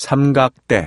삼각대.